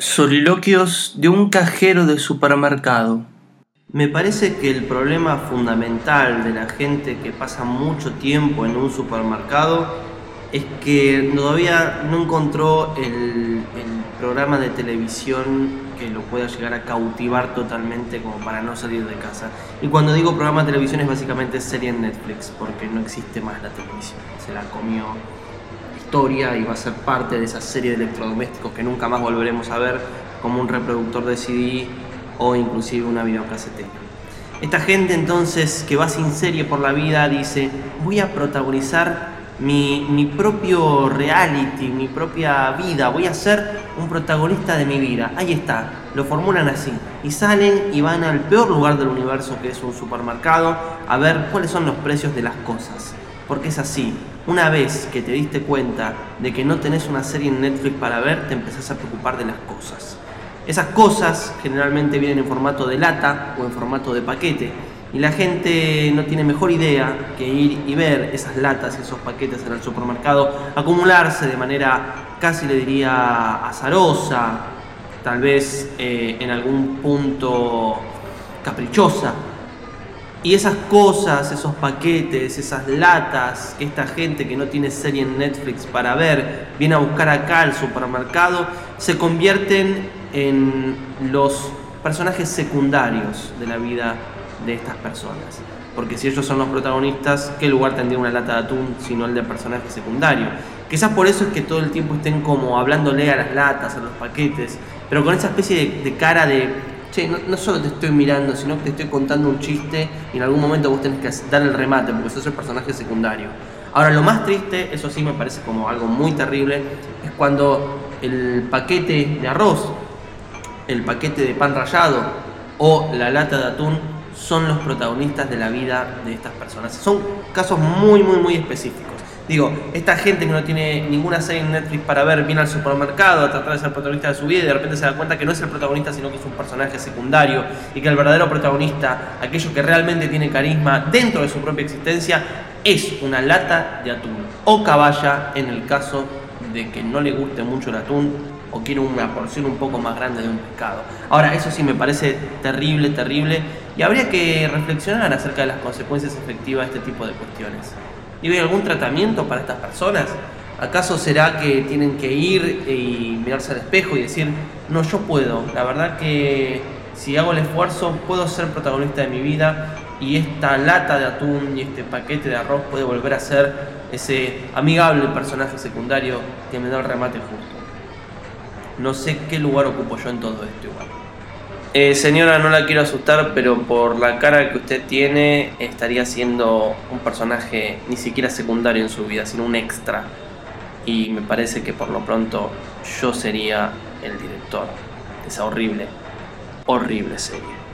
Soliloquios de un cajero de supermercado. Me parece que el problema fundamental de la gente que pasa mucho tiempo en un supermercado es que todavía no encontró el, programa de televisión que lo pueda llegar a cautivar totalmente como para no salir de casa. Y cuando digo programa de televisión es básicamente serie en Netflix, porque no existe más la televisión. Se la comió historia y va a ser parte de esa serie de electrodomésticos que nunca más volveremos a ver, como un reproductor de CD o inclusive una videocasetera. Esta gente entonces que va sin serie por la vida dice, voy a protagonizar mi, propio reality, mi propia vida, voy a ser un protagonista de mi vida. Ahí está, lo formulan así. Y salen y van al peor lugar del universo que es un supermercado a ver cuáles son los precios de las cosas. Porque es así, una vez que te diste cuenta de que no tenés una serie en Netflix para ver, te empezás a preocupar de las cosas. Esas cosas generalmente vienen en formato de lata o en formato de paquete y la gente no tiene mejor idea que ir y ver esas latas, esos paquetes en el supermercado, acumularse de manera casi le diría azarosa, tal vez eh, en algún punto caprichosa. Y esas cosas, esos paquetes, esas latas que esta gente que no tiene serie en Netflix para ver viene a buscar acá al supermercado, se convierten en los personajes secundarios de la vida de estas personas. Porque si ellos son los protagonistas, ¿qué lugar tendría una lata de atún sino el de personaje secundario? Quizás por eso es que todo el tiempo estén como hablándole a las latas, a los paquetes, pero con esa especie de, cara de, che, no, solo te estoy mirando, sino que te estoy contando un chiste y en algún momento vos tenés que dar el remate porque sos el personaje secundario. Ahora, lo más triste, eso sí me parece como algo muy terrible, es cuando el paquete de arroz, el paquete de pan rallado o la lata de atún son los protagonistas de la vida de estas personas. Son casos muy, muy, muy específicos. Digo, esta gente que no tiene ninguna serie en Netflix para ver, viene al supermercado a tratar de ser protagonista de su vida y de repente se da cuenta que no es el protagonista, sino que es un personaje secundario y que el verdadero protagonista, aquello que realmente tiene carisma dentro de su propia existencia, es una lata de atún o caballa en el caso de que no le guste mucho el atún o quiere una porción un poco más grande de un pescado. Ahora, eso sí me parece terrible, terrible, y habría que reflexionar acerca de las consecuencias efectivas de este tipo de cuestiones. ¿Y hay algún tratamiento para estas personas? ¿Acaso será que tienen que ir y mirarse al espejo y decir, no, yo puedo, la verdad que si hago el esfuerzo puedo ser protagonista de mi vida y esta lata de atún y este paquete de arroz puede volver a ser ese amigable personaje secundario que me da el remate justo? No sé qué lugar ocupo yo en todo esto igual. Eh, señora, no la quiero asustar, pero por la cara que usted tiene, estaría siendo un personaje ni siquiera secundario en su vida, sino un extra. Y me parece que por lo pronto yo sería el director de esa horrible, horrible serie.